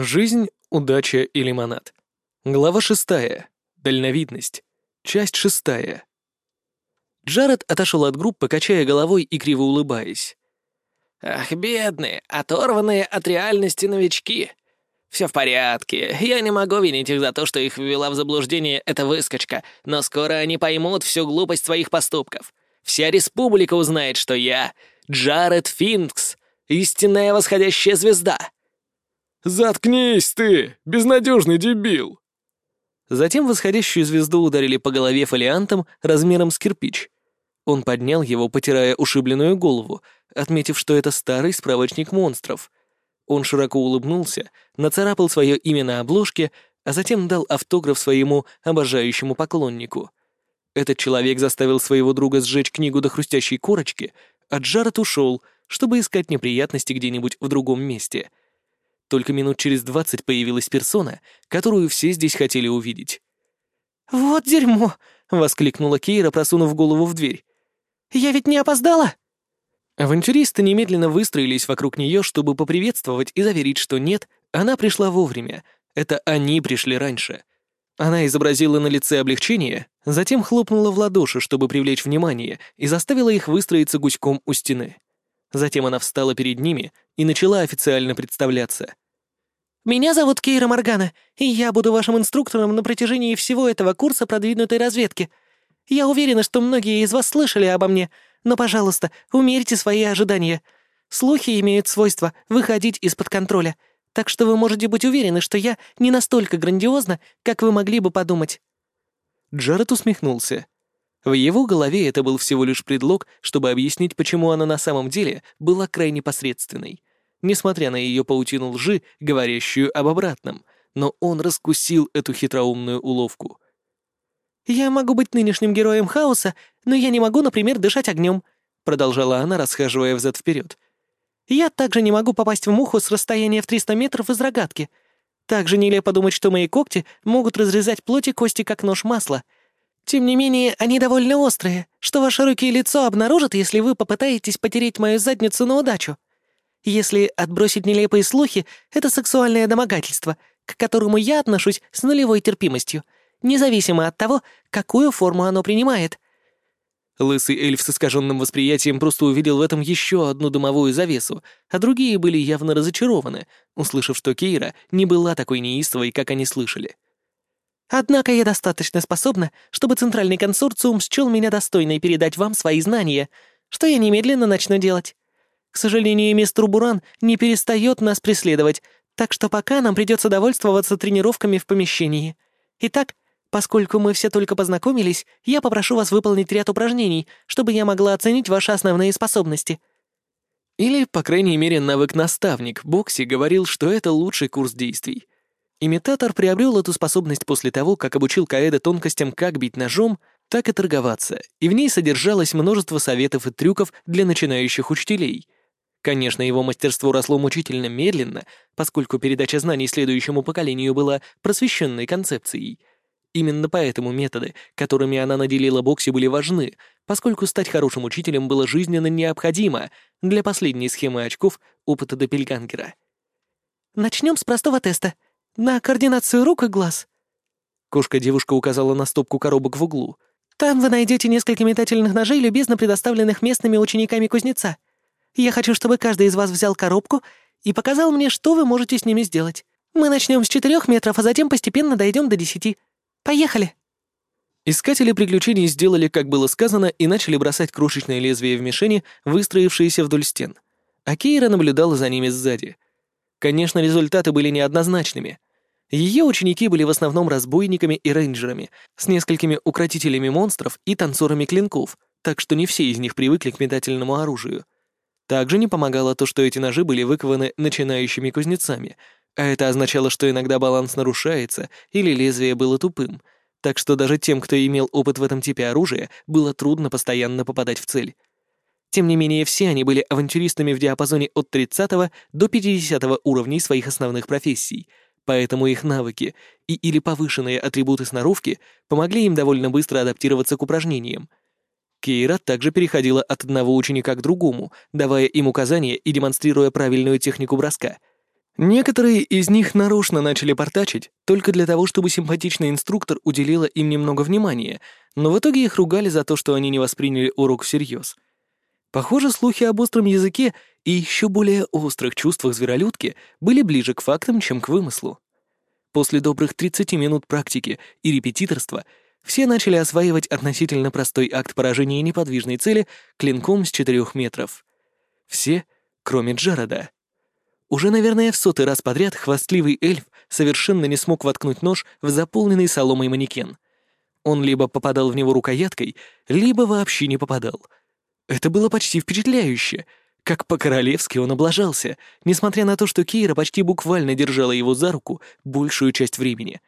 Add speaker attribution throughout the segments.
Speaker 1: Жизнь, удача и лимонад. Глава шестая. Дальновидность. Часть шестая. Джаред отошел от группы, качая головой и криво улыбаясь.
Speaker 2: «Ах, бедные, оторванные от реальности новички. Все в порядке, я не могу винить их за то, что их ввела в заблуждение эта выскочка, но скоро они поймут всю глупость своих поступков. Вся республика узнает, что я — Джаред Финкс, истинная восходящая звезда».
Speaker 3: «Заткнись ты, безнадежный дебил!»
Speaker 1: Затем восходящую звезду ударили по голове фолиантом размером с кирпич. Он поднял его, потирая ушибленную голову, отметив, что это старый справочник монстров. Он широко улыбнулся, нацарапал свое имя на обложке, а затем дал автограф своему обожающему поклоннику. Этот человек заставил своего друга сжечь книгу до хрустящей корочки, а Джаред ушел, чтобы искать неприятности где-нибудь в другом месте — только минут через двадцать появилась персона, которую все здесь хотели увидеть.
Speaker 4: «Вот дерьмо!» — воскликнула Кейра, просунув голову в дверь. «Я ведь не опоздала?»
Speaker 1: Авантюристы немедленно выстроились вокруг нее, чтобы поприветствовать и заверить, что нет, она пришла вовремя. Это они пришли раньше. Она изобразила на лице облегчение, затем хлопнула в ладоши, чтобы привлечь внимание, и заставила их выстроиться гуськом у стены. Затем она встала перед ними и начала официально представляться.
Speaker 4: «Меня зовут Кейра Моргана, и я буду вашим инструктором на протяжении всего этого курса продвинутой разведки. Я уверена, что многие из вас слышали обо мне, но, пожалуйста, умерьте свои ожидания. Слухи имеют свойство выходить из-под контроля, так что вы можете быть уверены, что я не настолько грандиозна, как вы могли бы подумать».
Speaker 1: Джаред усмехнулся. В его голове это был всего лишь предлог, чтобы объяснить, почему она на самом деле была крайне посредственной. Несмотря на ее паутину лжи, говорящую об обратном, но он раскусил эту хитроумную уловку.
Speaker 4: «Я могу быть нынешним героем хаоса, но я не могу, например, дышать огнем», продолжала она, расхаживая взад вперед. «Я также не могу попасть в муху с расстояния в 300 метров из рогатки. Также нелепо думать, что мои когти могут разрезать плоть и кости, как нож масла — тем не менее, они довольно острые, что ваше руки и лицо обнаружат, если вы попытаетесь потереть мою задницу на удачу. Если отбросить нелепые слухи, это сексуальное домогательство, к которому я отношусь с нулевой терпимостью, независимо от того, какую форму оно принимает.
Speaker 1: Лысый эльф с искаженным восприятием просто увидел в этом еще одну дымовую завесу, а другие были явно разочарованы, услышав, что Кейра не была такой неистовой, как они слышали.
Speaker 4: Однако я достаточно способна, чтобы Центральный консорциум счел меня достойной передать вам свои знания, что я немедленно начну делать. К сожалению, мистер Буран не перестает нас преследовать, так что пока нам придется довольствоваться тренировками в помещении. Итак, поскольку мы все только познакомились, я попрошу вас выполнить ряд упражнений, чтобы я могла оценить ваши основные способности».
Speaker 1: Или, по крайней мере, навык-наставник Бокси говорил, что это лучший курс действий — Имитатор приобрел эту способность после того, как обучил Каэда тонкостям как бить ножом, так и торговаться, и в ней содержалось множество советов и трюков для начинающих учителей. Конечно, его мастерство росло мучительно медленно, поскольку передача знаний следующему поколению была просвещенной концепцией. Именно поэтому методы, которыми она наделила Бокси, были важны, поскольку стать хорошим учителем было жизненно необходимо для последней схемы очков опыта Доппельгангера.
Speaker 4: «Начнем с простого теста», «На координацию рук и глаз».
Speaker 1: Кошка-девушка указала на стопку коробок в углу.
Speaker 4: «Там вы найдете несколько метательных ножей, любезно предоставленных местными учениками кузнеца. Я хочу, чтобы каждый из вас взял коробку и показал мне, что вы можете с ними сделать. Мы начнем с четырех метров, а затем постепенно дойдем до десяти. Поехали!»
Speaker 1: Искатели приключений сделали, как было сказано, и начали бросать крошечные лезвия в мишени, выстроившиеся вдоль стен. А Кейра наблюдала за ними сзади. Конечно, результаты были неоднозначными. Ее ученики были в основном разбойниками и рейнджерами, с несколькими укротителями монстров и танцорами клинков, так что не все из них привыкли к метательному оружию. Также не помогало то, что эти ножи были выкованы начинающими кузнецами, а это означало, что иногда баланс нарушается или лезвие было тупым, так что даже тем, кто имел опыт в этом типе оружия, было трудно постоянно попадать в цель. Тем не менее, все они были авантюристами в диапазоне от 30 до 50 уровней своих основных профессий — поэтому их навыки и или повышенные атрибуты сноровки помогли им довольно быстро адаптироваться к упражнениям. Кейра также переходила от одного ученика к другому, давая им указания и демонстрируя правильную технику броска. Некоторые из них нарочно начали портачить, только для того, чтобы симпатичный инструктор уделила им немного внимания, но в итоге их ругали за то, что они не восприняли урок всерьез. Похоже, слухи об остром языке и еще более острых чувствах зверолюдки были ближе к фактам, чем к вымыслу. После добрых 30 минут практики и репетиторства все начали осваивать относительно простой акт поражения неподвижной цели клинком с 4 метров. Все, кроме Джареда. Уже, наверное, в сотый раз подряд хвастливый эльф совершенно не смог воткнуть нож в заполненный соломой манекен. Он либо попадал в него рукояткой, либо вообще не попадал. Это было почти впечатляюще. Как по-королевски он облажался, несмотря на то, что Кейра почти буквально держала его за руку большую часть времени.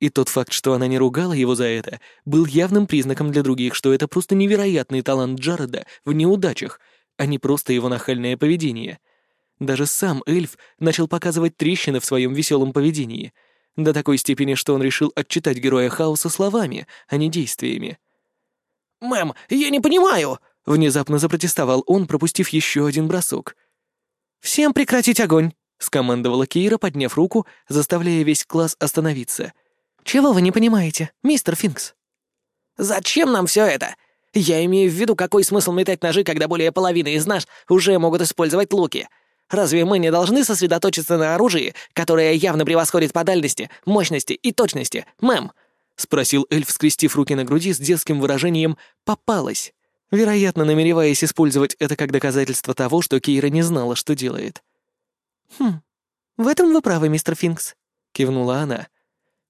Speaker 1: И тот факт, что она не ругала его за это, был явным признаком для других, что это просто невероятный талант Джареда в неудачах, а не просто его нахальное поведение — даже сам эльф начал показывать трещины в своем веселом поведении, до такой степени, что он решил отчитать героя хаоса словами, а не действиями.
Speaker 2: «Мэм, я не понимаю!»
Speaker 1: — внезапно запротестовал он, пропустив еще один бросок.
Speaker 4: «Всем прекратить огонь!»
Speaker 1: — скомандовала Кира, подняв руку, заставляя весь класс остановиться.
Speaker 4: «Чего вы не понимаете, мистер Финкс?»
Speaker 2: «Зачем нам все это? Я имею в виду, какой смысл метать ножи, когда более половины из нас уже могут использовать луки. Разве мы не должны сосредоточиться на оружии, которое явно превосходит по дальности, мощности и точности, мэм?»
Speaker 1: — спросил эльф, скрестив руки на груди с детским выражением «попалась», вероятно, намереваясь использовать это как доказательство того, что Кейра не знала, что делает.
Speaker 4: «Хм, в этом вы правы, мистер Финкс», — кивнула она.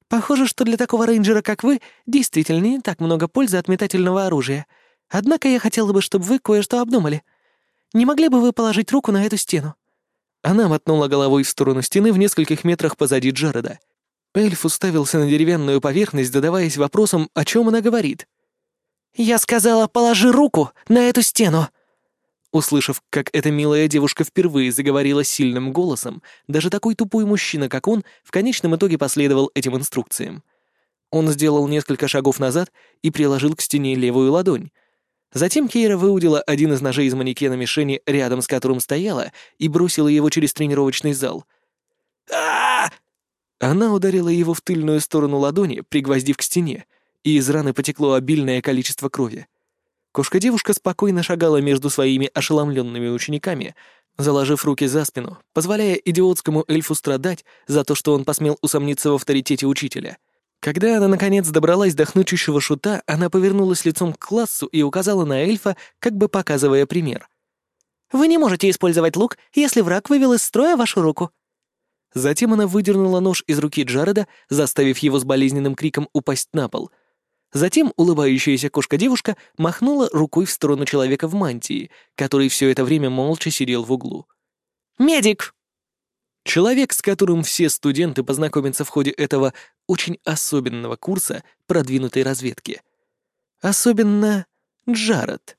Speaker 4: «Похоже, что для такого рейнджера, как вы, действительно не так много пользы от метательного оружия. Однако я хотела бы, чтобы вы кое-что обдумали. Не могли бы вы положить руку на эту стену?»
Speaker 1: Она мотнула головой в сторону стены в нескольких метрах позади Джареда. Эльф уставился на деревянную поверхность, задаваясь вопросом, о чем она говорит.
Speaker 4: «Я сказала, положи руку на эту стену!»
Speaker 1: Услышав, как эта милая девушка впервые заговорила сильным голосом, даже такой тупой мужчина, как он, в конечном итоге последовал этим инструкциям. Он сделал несколько шагов назад и приложил к стене левую ладонь, Затем Кейра выудила один из ножей из манекена мишени, рядом с которым стояла, и бросила его через тренировочный зал. а Она ударила его в тыльную сторону ладони, пригвоздив к стене, и из раны потекло обильное количество крови. Кошка-девушка спокойно шагала между своими ошеломленными учениками, заложив руки за спину, позволяя идиотскому эльфу страдать за то, что он посмел усомниться в авторитете учителя — когда она, наконец, добралась до хнычущего шута, она повернулась лицом к классу и указала на эльфа, как бы показывая пример.
Speaker 4: «Вы не можете использовать лук, если враг вывел из строя вашу руку».
Speaker 1: Затем она выдернула нож из руки Джареда, заставив его с болезненным криком упасть на пол. Затем улыбающаяся кошка-девушка махнула рукой в сторону человека в мантии, который все это время молча сидел в углу.
Speaker 4: «Медик!»
Speaker 1: Человек, с которым все студенты познакомятся в ходе этого очень особенного курса продвинутой разведки. Особенно Джаред.